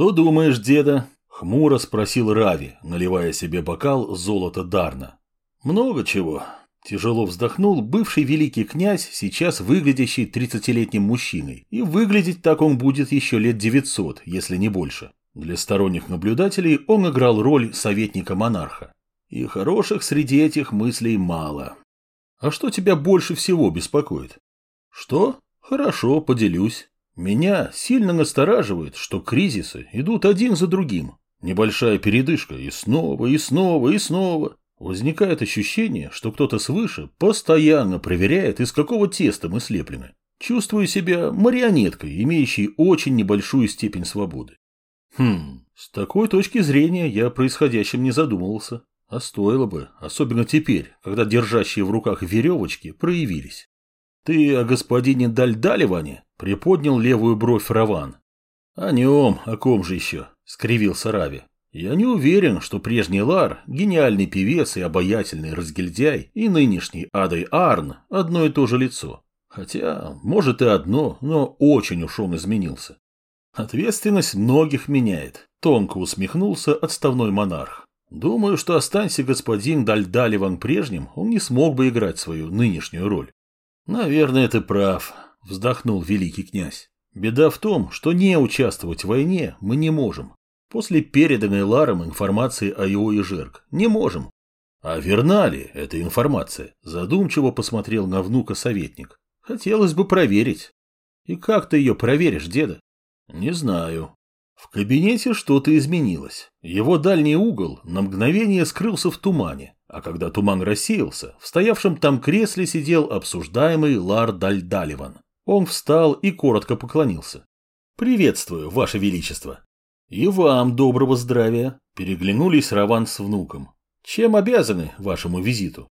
«Что думаешь, деда?» — хмуро спросил Рави, наливая себе бокал золота Дарна. «Много чего». Тяжело вздохнул бывший великий князь, сейчас выглядящий тридцатилетним мужчиной. И выглядеть так он будет еще лет девятьсот, если не больше. Для сторонних наблюдателей он играл роль советника монарха. И хороших среди этих мыслей мало. А что тебя больше всего беспокоит? Что? Хорошо, поделюсь. Меня сильно настораживает, что кризисы идут один за другим. Небольшая передышка и снова, и снова, и снова. Возникает ощущение, что кто-то свыше постоянно проверяет, из какого теста мы слеплены. Чувствую себя марионеткой, имеющей очень небольшую степень свободы. Хм, с такой точки зрения я о происходящем не задумывался. А стоило бы, особенно теперь, когда держащие в руках веревочки проявились. Ты о господине Дальдаливане приподнял левую бровь Раван. О нем, о ком же еще, скривился Рави. Я не уверен, что прежний Лар, гениальный певец и обаятельный разгильдяй, и нынешний Адай Арн – одно и то же лицо. Хотя, может и одно, но очень уж он изменился. Ответственность многих меняет, тонко усмехнулся отставной монарх. Думаю, что останься господин Дальдаливан прежним, он не смог бы играть свою нынешнюю роль. Наверное, ты прав, вздохнул великий князь. Беда в том, что не участвовать в войне мы не можем. После переданной Ларом информации о его и Жерк не можем. А верна ли эта информация? Задумчиво посмотрел на внука советник. Хотелось бы проверить. И как ты ее проверишь, деда? Не знаю. В кабинете что-то изменилось. Его дальний угол на мгновение скрылся в тумане, а когда туман рассеялся, в стоявшем там кресле сидел обсуждаемый Лар Дальдаливан. Он встал и коротко поклонился. «Приветствую, Ваше Величество!» «И вам доброго здравия!» – переглянулись Раван с внуком. «Чем обязаны вашему визиту?»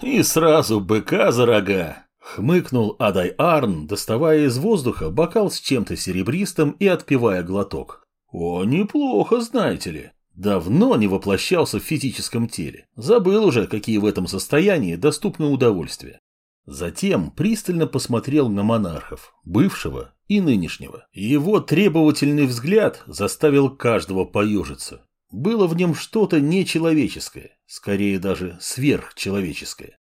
«И сразу быка за рога!» Хмыкнул Адай Арн, доставая из воздуха бокал с чем-то серебристым и отпивая глоток. О, неплохо, знаете ли. Давно не воплощался в физическом теле. Забыл уже, какие в этом состоянии доступны удовольствия. Затем пристально посмотрел на монархов, бывшего и нынешнего. Его требовательный взгляд заставил каждого поежиться. Было в нем что-то нечеловеческое, скорее даже сверхчеловеческое.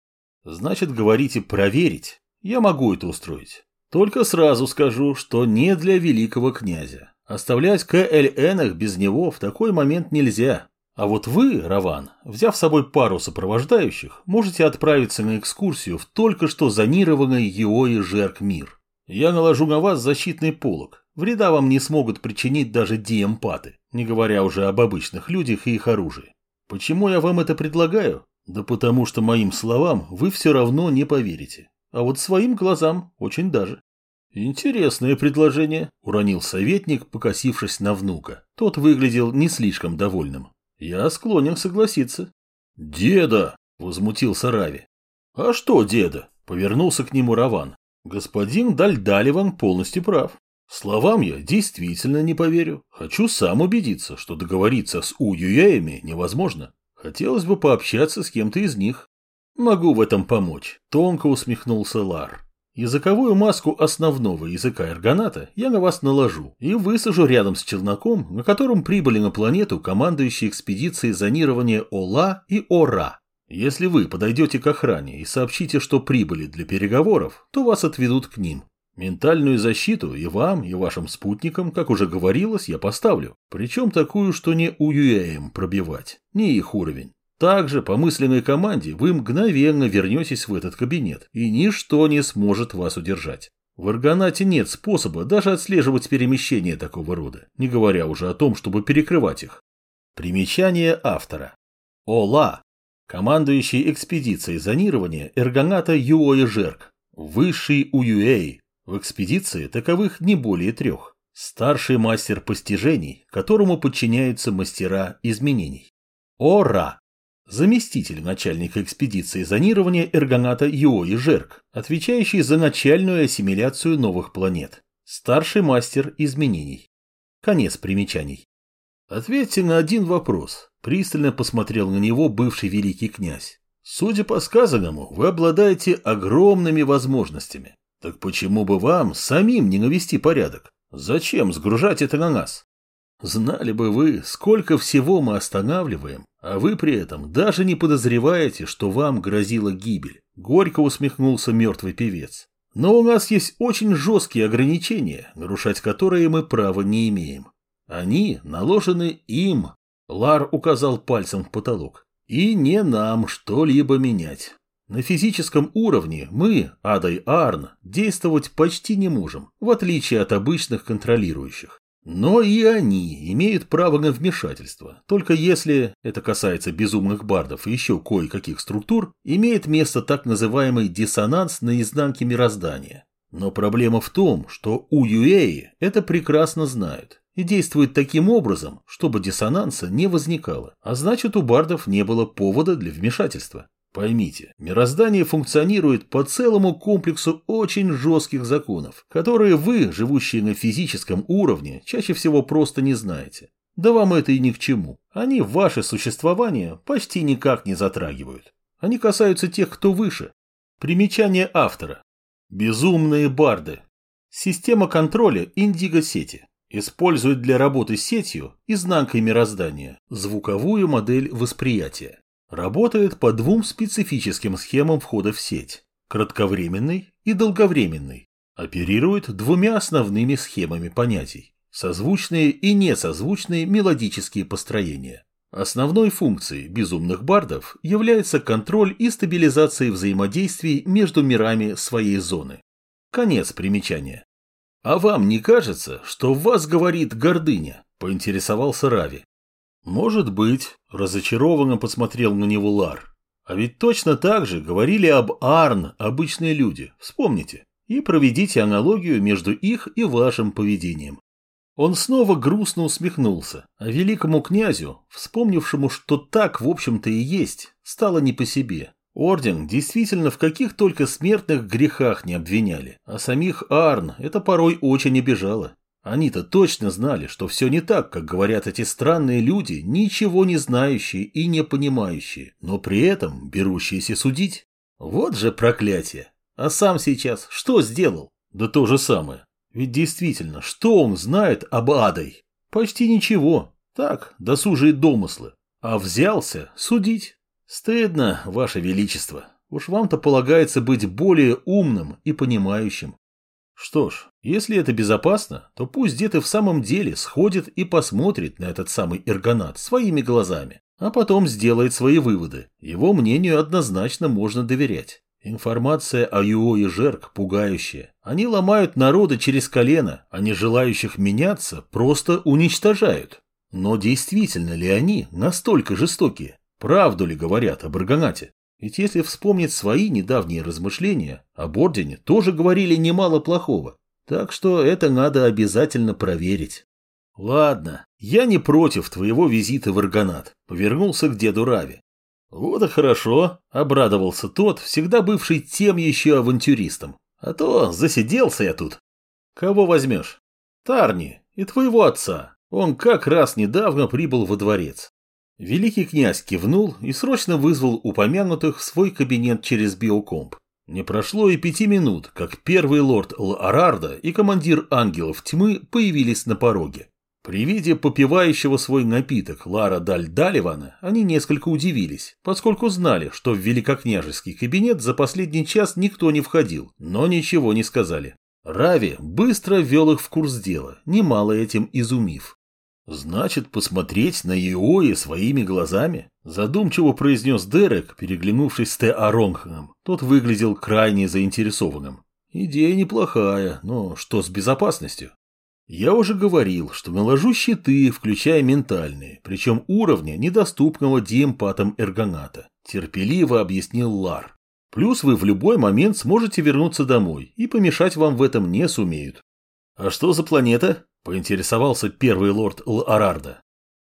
Значит, говорите проверить. Я могу это устроить. Только сразу скажу, что не для великого князя. Оставлять КЛНах без него в такой момент нельзя. А вот вы, Раван, взяв с собой пару сопровождающих, можете отправиться на экскурсию в только что зонированный Еои Жерк мир. Я наложу на вас защитный полог. Вреда вам не смогут причинить даже диэмпаты, не говоря уже об обычных людях и их оружии. Почему я вам это предлагаю? Да потому что моим словам вы все равно не поверите. А вот своим глазам очень даже. Интересное предложение, уронил советник, покосившись на внука. Тот выглядел не слишком довольным. Я склонен согласиться. Деда, возмутился Рави. А что, деда? Повернулся к нему Раван. Господин Дальдаливан полностью прав. Словам я действительно не поверю. Хочу сам убедиться, что договориться с Уюяями невозможно. Хотелось бы пообщаться с кем-то из них. Могу в этом помочь, тонко усмехнулся Лар. Языковую маску основного языка эргоната я на вас наложу и высажу рядом с челноком, на котором прибыли на планету командующие экспедицией зонирования ОЛА и ОРА. Если вы подойдете к охране и сообщите, что прибыли для переговоров, то вас отведут к ним. Ментальную защиту и вам, и вашим спутникам, как уже говорилось, я поставлю. Причем такую, что не УЮЭМ пробивать, не их уровень. Также по мысленной команде вы мгновенно вернетесь в этот кабинет, и ничто не сможет вас удержать. В Аргонате нет способа даже отслеживать перемещения такого рода, не говоря уже о том, чтобы перекрывать их. Примечание автора. ОЛА. Командующий экспедицией зонирования Эргоната Юои Жерк. Высший УЮЭЙ в экспедиции таковых не более трех. Старший мастер постижений, которому подчиняются мастера изменений. Ора. Заместитель начальника экспедиции зонирования Эргоната Йои Жерк, отвечающий за начальную ассимиляцию новых планет. Старший мастер изменений. Конец примечаний. Ответьте на один вопрос. Пристально посмотрел на него бывший великий князь. Судя по сказанному, вы обладаете огромными возможностями. Так почему бы вам самим не навести порядок? Зачем сгружать это на нас? Знали бы вы, сколько всего мы останавливаем, а вы при этом даже не подозреваете, что вам грозила гибель. Горько усмехнулся мертвый певец. Но у нас есть очень жесткие ограничения, нарушать которые мы права не имеем. Они наложены им. Лар указал пальцем в потолок. И не нам что-либо менять. На физическом уровне мы, Адай Арн, действовать почти не можем, в отличие от обычных контролирующих. Но и они имеют право на вмешательство, только если, это касается безумных бардов и еще кое-каких структур, имеет место так называемый диссонанс на изнанке мироздания. Но проблема в том, что у Юэи это прекрасно знают и действуют таким образом, чтобы диссонанса не возникало, а значит у бардов не было повода для вмешательства. Поймите, мироздание функционирует по целому комплексу очень жестких законов, которые вы, живущие на физическом уровне, чаще всего просто не знаете. Да вам это и ни к чему. Они ваше существование почти никак не затрагивают. Они касаются тех, кто выше. Примечание автора. Безумные барды. Система контроля индиго-сети. Использует для работы с сетью, изнанкой мироздания, звуковую модель восприятия. Работает по двум специфическим схемам входа в сеть – кратковременный и долговременный. Оперирует двумя основными схемами понятий – созвучные и несозвучные мелодические построения. Основной функцией безумных бардов является контроль и стабилизация взаимодействий между мирами своей зоны. Конец примечания. «А вам не кажется, что в вас говорит гордыня?» – поинтересовался Рави. «Может быть», – разочарованно посмотрел на него Лар. «А ведь точно так же говорили об Арн обычные люди, вспомните, и проведите аналогию между их и вашим поведением». Он снова грустно усмехнулся, а великому князю, вспомнившему, что так, в общем-то, и есть, стало не по себе. Орден действительно в каких только смертных грехах не обвиняли, а самих Арн это порой очень обижало. Они-то точно знали, что все не так, как говорят эти странные люди, ничего не знающие и не понимающие, но при этом берущиеся судить. Вот же проклятие. А сам сейчас что сделал? Да то же самое. Ведь действительно, что он знает об Адой? Почти ничего. Так, досужие домыслы. А взялся судить. Стыдно, ваше величество. Уж вам-то полагается быть более умным и понимающим. Что ж, если это безопасно, то пусть где-то в самом деле сходит и посмотрит на этот самый эргонат своими глазами, а потом сделает свои выводы. Его мнению однозначно можно доверять. Информация о Юо и Жерк пугающая. Они ломают народы через колено, а не желающих меняться просто уничтожают. Но действительно ли они настолько жестокие? Правду ли говорят об Аргонате? Ведь если вспомнить свои недавние размышления, об Ордене тоже говорили немало плохого. Так что это надо обязательно проверить. Ладно, я не против твоего визита в Аргонат, повернулся к деду Рави. Вот и хорошо, обрадовался тот, всегда бывший тем еще авантюристом. А то засиделся я тут. Кого возьмешь? Тарни и твоего отца. Он как раз недавно прибыл во дворец. Великий князь кивнул и срочно вызвал упомянутых в свой кабинет через биокомп. Не прошло и пяти минут, как первый лорд Ларарда и командир ангелов тьмы появились на пороге. При виде попивающего свой напиток Лара Даль Даливана они несколько удивились, поскольку знали, что в великокняжеский кабинет за последний час никто не входил, но ничего не сказали. Рави быстро ввел их в курс дела, немало этим изумив. «Значит, посмотреть на Иои своими глазами?» Задумчиво произнес Дерек, переглянувшись с Т. Аронгханом. Тот выглядел крайне заинтересованным. «Идея неплохая, но что с безопасностью?» «Я уже говорил, что наложу щиты, включая ментальные, причем уровня, недоступного диэмпатам эргоната», терпеливо объяснил Лар. «Плюс вы в любой момент сможете вернуться домой, и помешать вам в этом не сумеют». «А что за планета?» поинтересовался первый лорд Л-Арарда.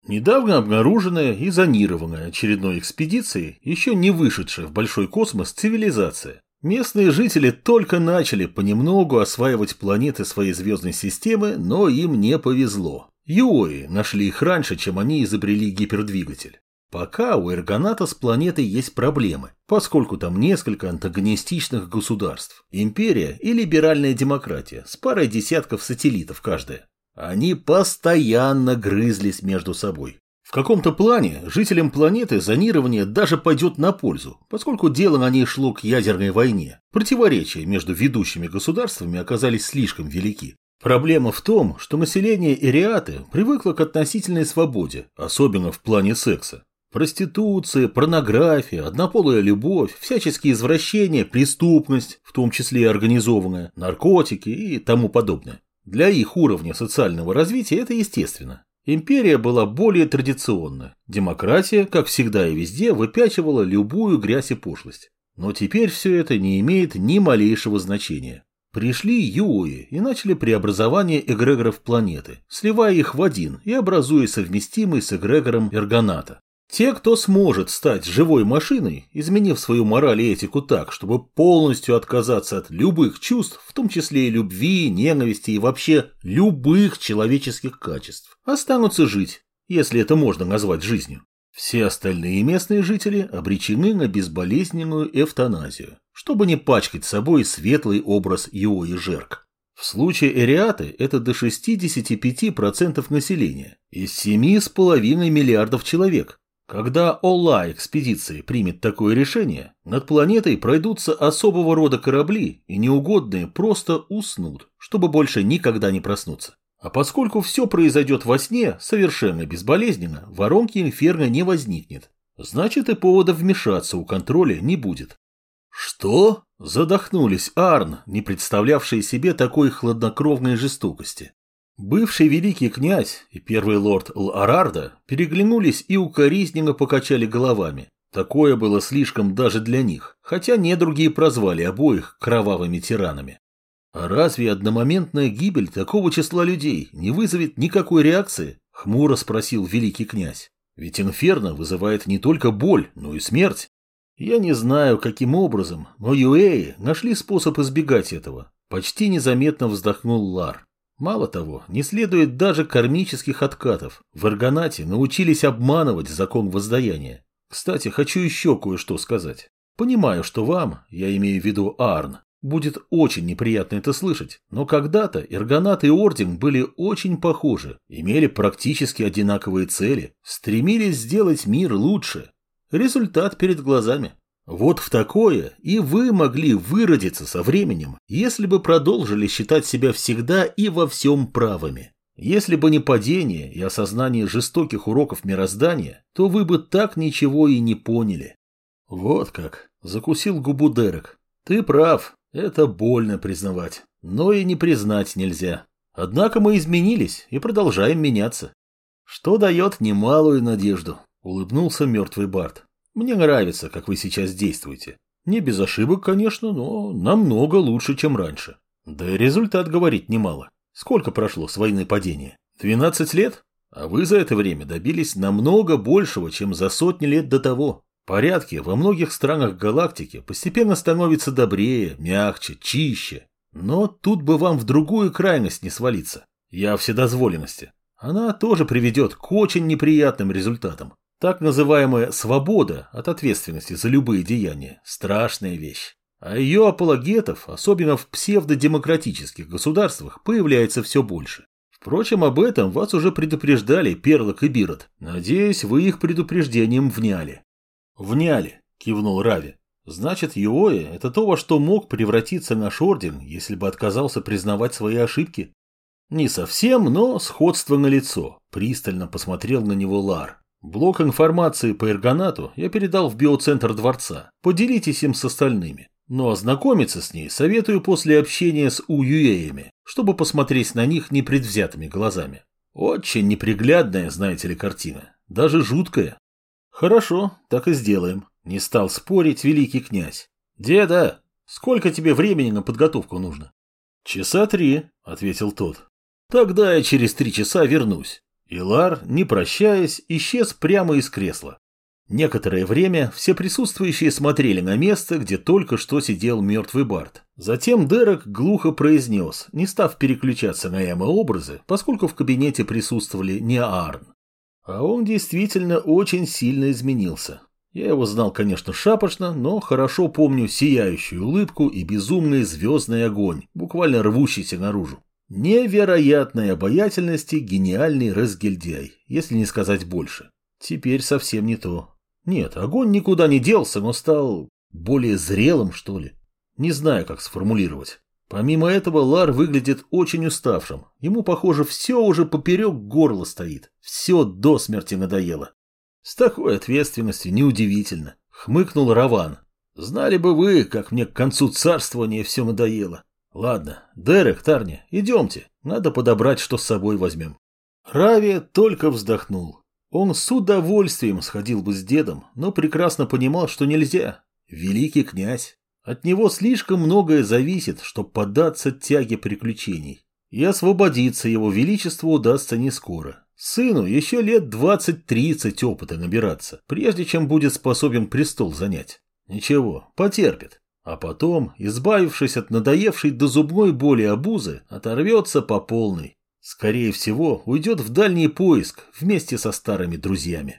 Недавно обнаруженная и зонированная очередной экспедицией, еще не вышедшая в большой космос цивилизация. Местные жители только начали понемногу осваивать планеты своей звездной системы, но им не повезло. Юои нашли их раньше, чем они изобрели гипердвигатель. Пока у Эргоната с планетой есть проблемы, поскольку там несколько антагонистичных государств. Империя и либеральная демократия с парой десятков сателлитов каждая. Они постоянно грызлись между собой. В каком-то плане жителям планеты зонирование даже пойдет на пользу, поскольку дело на ней шло к ядерной войне. Противоречия между ведущими государствами оказались слишком велики. Проблема в том, что население Ириаты привыкло к относительной свободе, особенно в плане секса. Проституция, порнография, однополая любовь, всяческие извращения, преступность, в том числе и организованная, наркотики и тому подобное. Для их уровня социального развития это естественно. Империя была более традиционна. Демократия, как всегда и везде, выпячивала любую грязь и пошлость. Но теперь все это не имеет ни малейшего значения. Пришли юи и начали преобразование эгрегоров планеты, сливая их в один и образуя совместимый с эгрегором эргоната. Те, кто сможет стать живой машиной, изменив свою мораль и этику так, чтобы полностью отказаться от любых чувств, в том числе и любви, ненависти и вообще любых человеческих качеств, останутся жить, если это можно назвать жизнью. Все остальные местные жители обречены на безболезненную эвтаназию, чтобы не пачкать собой светлый образ Юи Жерк. В случае Эриаты это до 65% населения из 7,5 миллиардов человек. Когда Олла экспедиции примет такое решение, над планетой пройдутся особого рода корабли, и неугодные просто уснут, чтобы больше никогда не проснуться. А поскольку все произойдет во сне совершенно безболезненно, воронки инферно не возникнет. Значит, и повода вмешаться у контроля не будет. Что? Задохнулись Арн, не представлявшие себе такой хладнокровной жестокости. Бывший великий князь и первый лорд Л-Арарда переглянулись и укоризненно покачали головами. Такое было слишком даже для них, хотя недругие прозвали обоих кровавыми тиранами. А разве одномоментная гибель такого числа людей не вызовет никакой реакции? Хмуро спросил великий князь. Ведь инферно вызывает не только боль, но и смерть. Я не знаю, каким образом, но Юэи нашли способ избегать этого. Почти незаметно вздохнул Лар. Мало того, не следует даже кармических откатов. В Аргонате научились обманывать закон воздаяния. Кстати, хочу еще кое-что сказать. Понимаю, что вам, я имею в виду Арн, Будет очень неприятно это слышать, но когда-то Иргонат и Орден были очень похожи, имели практически одинаковые цели, стремились сделать мир лучше. Результат перед глазами. Вот в такое и вы могли выродиться со временем, если бы продолжили считать себя всегда и во всем правыми. Если бы не падение и осознание жестоких уроков мироздания, то вы бы так ничего и не поняли. Вот как, закусил губу Дерек. Ты прав, это больно признавать, но и не признать нельзя. Однако мы изменились и продолжаем меняться. Что дает немалую надежду, улыбнулся мертвый Барт. Мне нравится, как вы сейчас действуете. Не без ошибок, конечно, но намного лучше, чем раньше. Да и результат говорит немало. Сколько прошло с войны падения? 12 лет? А вы за это время добились намного большего, чем за сотни лет до того. Порядки во многих странах галактики постепенно становятся добрее, мягче, чище. Но тут бы вам в другую крайность не свалиться. Я вседозволенности. Она тоже приведет к очень неприятным результатам. Так называемая свобода от ответственности за любые деяния – страшная вещь. А ее апологетов, особенно в псевдодемократических государствах, появляется все больше. Впрочем, об этом вас уже предупреждали Перлок и Бирот. Надеюсь, вы их предупреждением вняли. «Вняли», – кивнул Рави. «Значит, Юоэ – это то, во что мог превратиться наш орден, если бы отказался признавать свои ошибки?» «Не совсем, но сходство налицо», – пристально посмотрел на него Лар. «Блок информации по Эргонату я передал в биоцентр дворца. Поделитесь им с остальными. Но ознакомиться с ней советую после общения с уюеями, чтобы посмотреть на них непредвзятыми глазами. Очень неприглядная, знаете ли, картина. Даже жуткая. «Хорошо, так и сделаем», — не стал спорить великий князь. «Деда, сколько тебе времени на подготовку нужно?» «Часа три», — ответил тот. «Тогда я через три часа вернусь». Илар, не прощаясь, исчез прямо из кресла. Некоторое время все присутствующие смотрели на место, где только что сидел мертвый Барт. Затем Дерек глухо произнес, не став переключаться на эмо-образы, поскольку в кабинете присутствовали не Арн. А он действительно очень сильно изменился. Я его знал, конечно, шапошно, но хорошо помню сияющую улыбку и безумный звездный огонь, буквально рвущийся наружу. Невероятной обаятельности гениальный разгильдяй, если не сказать больше. Теперь совсем не то. Нет, огонь никуда не делся, но стал более зрелым, что ли. Не знаю, как сформулировать. Помимо этого, Лар выглядит очень уставшим. Ему, похоже, все уже поперек горла стоит. Все до смерти надоело. С такой ответственностью неудивительно. Хмыкнул Раван. Знали бы вы, как мне к концу царствования все надоело. Ладно, Дерек, Тарни, идемте. Надо подобрать, что с собой возьмем. Рави только вздохнул. Он с удовольствием сходил бы с дедом, но прекрасно понимал, что нельзя. Великий князь. От него слишком многое зависит, чтобы поддаться тяге приключений. И освободиться его величеству удастся не скоро. Сыну еще лет 20-30 опыта набираться, прежде чем будет способен престол занять. Ничего, потерпит. А потом, избавившись от надоевшей до зубной боли обузы, оторвется по полной. Скорее всего, уйдет в дальний поиск вместе со старыми друзьями.